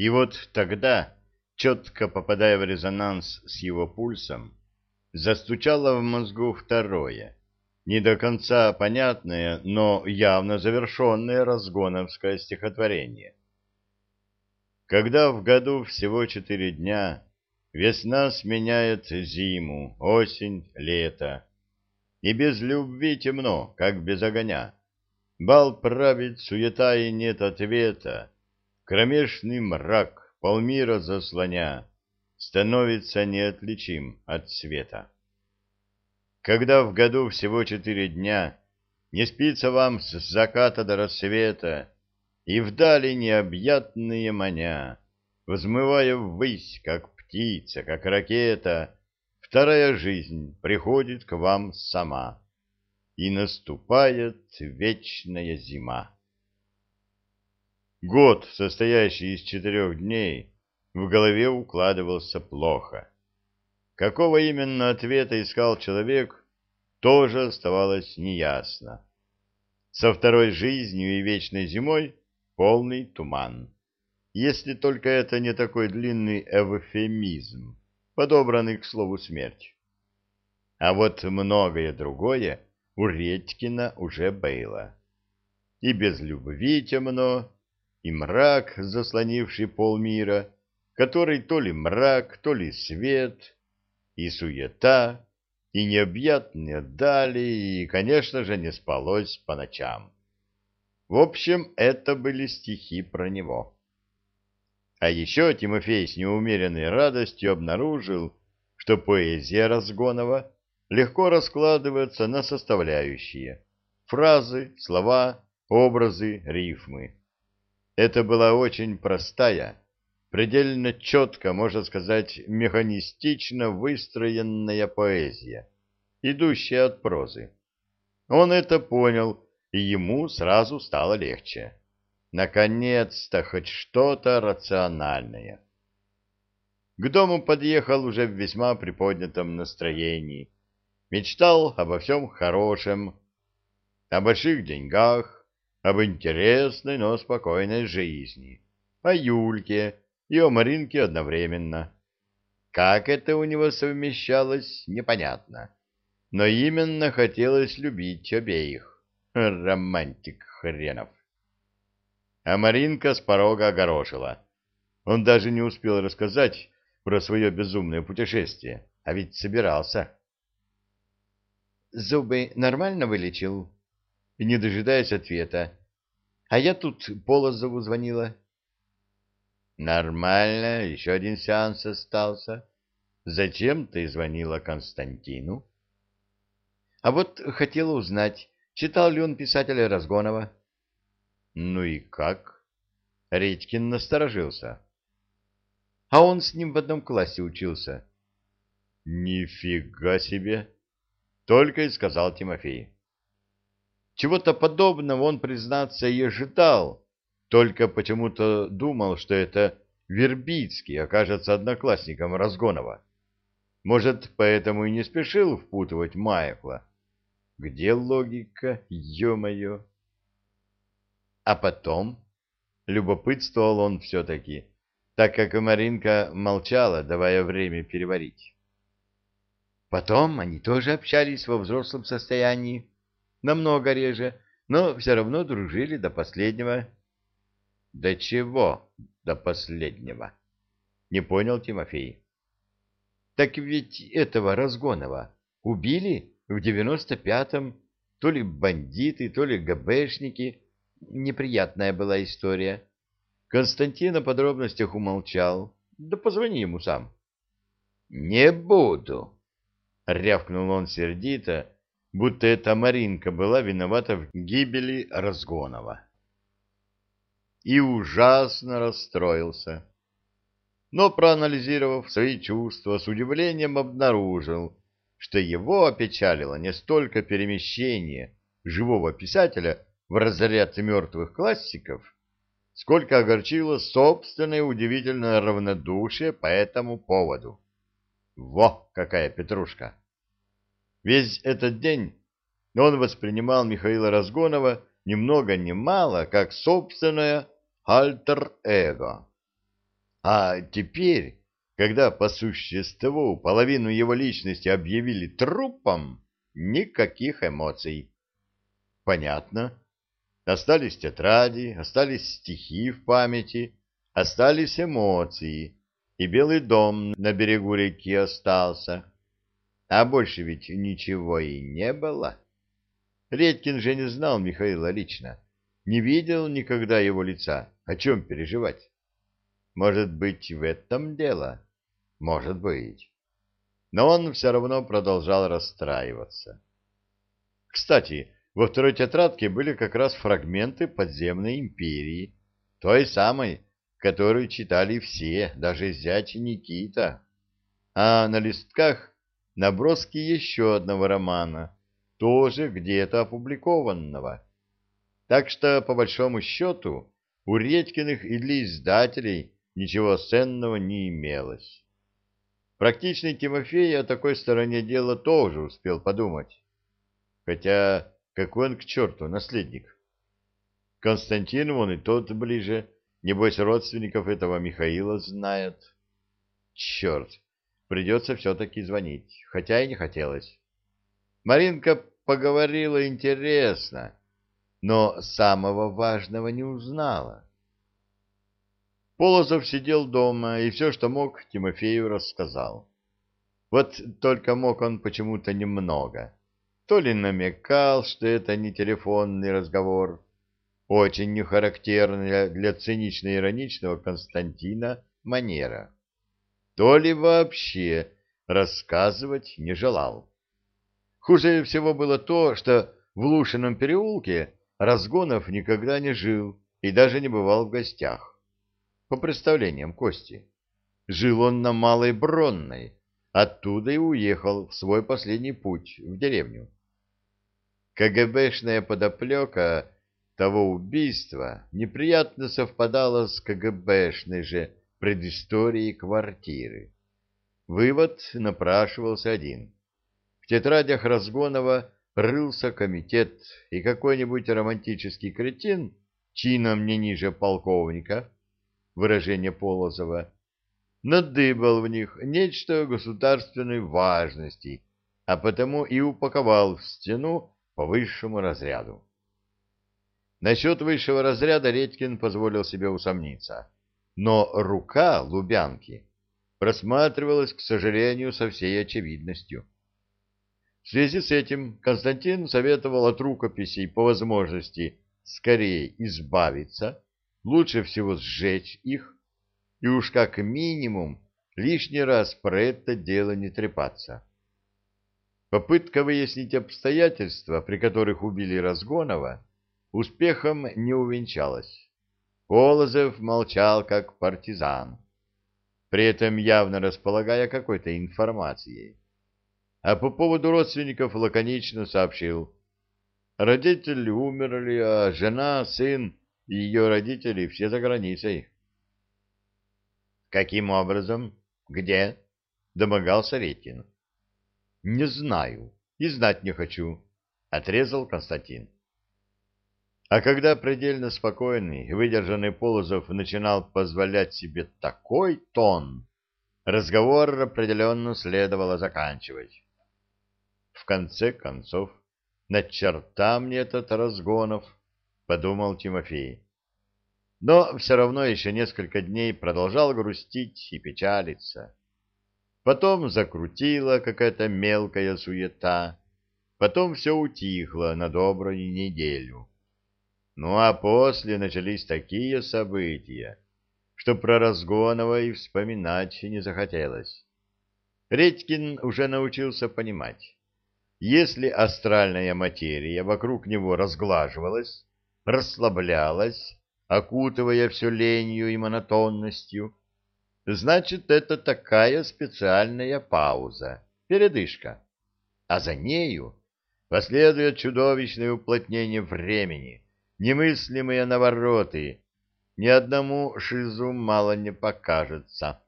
И вот тогда, четко попадая в резонанс с его пульсом, застучало в мозгу второе, не до конца понятное, но явно завершенное разгоновское стихотворение. Когда в году всего четыре дня весна сменяет зиму, осень, лето, и без любви темно, как без огня, бал правит суета и нет ответа, кромешный мрак полмира заслоня, становится неотличим от света. Когда в году всего четыре дня не спится вам с заката до рассвета, и вдали необъятные маня, взмывая ввысь, как птица, как ракета, вторая жизнь приходит к вам сама, и наступает вечная зима. Год, состоящий из четырех дней, в голове укладывался плохо. Какого именно ответа искал человек, тоже оставалось неясно. Со второй жизнью и вечной зимой полный туман. Если только это не такой длинный эвфемизм, подобранный к слову смерть. А вот многое другое у Редькина уже было. И без любви темно, и мрак, заслонивший полмира, который то ли мрак, то ли свет, и суета, и необъятные дали, и, конечно же, не спалось по ночам. В общем, это были стихи про него. А еще Тимофей с неумеренной радостью обнаружил, что поэзия Разгонова легко раскладывается на составляющие — фразы, слова, образы, рифмы. Это была очень простая, предельно четко, можно сказать, механистично выстроенная поэзия, идущая от прозы. Он это понял и ему сразу стало легче. Наконец-то хоть что-то рациональное. К дому подъехал уже в весьма приподнятом настроении. Мечтал обо всем хорошем, о больших деньгах, об интересной, но спокойной жизни, о Юльке и о Маринке одновременно. Как это у него совмещалось, непонятно. Но именно хотелось любить обеих. Романтик хренов. А Маринка с порога огорошила. Он даже не успел рассказать про свое безумное путешествие, а ведь собирался. Зубы нормально вылечил? Не дожидаясь ответа. А я тут Полозову звонила. Нормально, еще один сеанс остался. Зачем ты звонила Константину? А вот хотела узнать, Читал ли он писателя Разгонова? Ну и как? Редькин насторожился. А он с ним в одном классе учился. Нифига себе! Только и сказал Тимофей. Чего-то подобного он, признаться, и ожидал, только почему-то думал, что это Вербицкий окажется одноклассником Разгонова. Может, поэтому и не спешил впутывать Майкла. Где логика, ё-моё? А потом, любопытствовал он все-таки, так как Маринка молчала, давая время переварить. Потом они тоже общались во взрослом состоянии, намного реже, но все равно дружили до последнего. — До чего до последнего? — не понял Тимофей. — Так ведь этого Разгонова убили в девяносто пятом то ли бандиты, то ли ГБшники. Неприятная была история. Константин о подробностях умолчал. Да позвони ему сам. — Не буду, — рявкнул он сердито, будто эта Маринка была виновата в гибели Разгонова. И ужасно расстроился. Но, проанализировав свои чувства, с удивлением обнаружил, что его опечалило не столько перемещение живого писателя в разряд мертвых классиков, сколько огорчило собственное удивительное равнодушие по этому поводу. Во, какая петрушка! Весь этот день он воспринимал Михаила Разгонова ни много ни мало, как собственное альтер-эго. А теперь, когда по существу половину его личности объявили трупом, никаких эмоций. Понятно. Остались тетради, остались стихи в памяти, остались эмоции, и Белый дом на берегу реки остался. А больше ведь ничего и не было. Редькин же не знал Михаила лично, не видел никогда его лица. О чем переживать? Может быть, в этом дело? Может быть. Но он все равно продолжал расстраиваться. Кстати, во второй тетрадке были как раз фрагменты подземной империи, той самой, которую читали все, даже зять Никита. А на листках наброски еще одного романа, тоже где-то опубликованного. Так что, по большому счету, у Редькиных и для издателей ничего ценного не имелось. Практичный Тимофей о такой стороне дела тоже успел подумать. Хотя какой он к черту наследник? Константин вон и тот ближе, небось родственников этого Михаила знает. Черт, придется все-таки звонить, хотя и не хотелось. Маринка поговорила интересно, но самого важного не узнала. Полозов сидел дома и все, что мог, Тимофею рассказал. Вот только мог он почему-то немного. То ли намекал, что это не телефонный разговор, очень нехарактерная для цинично-ироничного Константина манера, то ли вообще рассказывать не желал. Хуже всего было то, что в Лушином переулке Разгонов никогда не жил и даже не бывал в гостях по представлениям Кости. Жил он на Малой Бронной, оттуда и уехал в свой последний путь в деревню. КГБшная подоплека того убийства неприятно совпадала с КГБшной же предысторией квартиры. Вывод напрашивался один. В тетрадях Разгонова рылся комитет, и какой-нибудь романтический кретин, чином не ниже полковника, выражение Полозова, надыбал в них нечто государственной важности, а потому и упаковал в стену по высшему разряду. Насчет высшего разряда Редькин позволил себе усомниться, но рука Лубянки просматривалась, к сожалению, со всей очевидностью. В связи с этим Константин советовал от рукописей по возможности скорее избавиться, лучше всего сжечь их, и уж как минимум лишний раз про это дело не трепаться. Попытка выяснить обстоятельства, при которых убили Разгонова, успехом не увенчалась. Полозов молчал как партизан, при этом явно располагая какой-то информацией. А по поводу родственников лаконично сообщил. Родители умерли, а жена, сын и ее родители все за границей. Каким образом? Где? Домогался Редькин. Не знаю и знать не хочу, отрезал Константин. А когда предельно спокойный, выдержанный Полозов начинал позволять себе такой тон, разговор определенно следовало заканчивать. В конце концов, на черта мне этот разгонов, подумал Тимофей. Но все равно еще несколько дней продолжал грустить и печалиться. Потом закрутила какая-то мелкая суета, потом все утихло на добрую неделю. Ну а после начались такие события, что про Разгонова и вспоминать не захотелось. Редькин уже научился понимать, если астральная материя вокруг него разглаживалась, расслаблялась, окутывая все ленью и монотонностью, значит, это такая специальная пауза, передышка. А за нею последует чудовищное уплотнение времени, немыслимые навороты, ни одному шизу мало не покажется.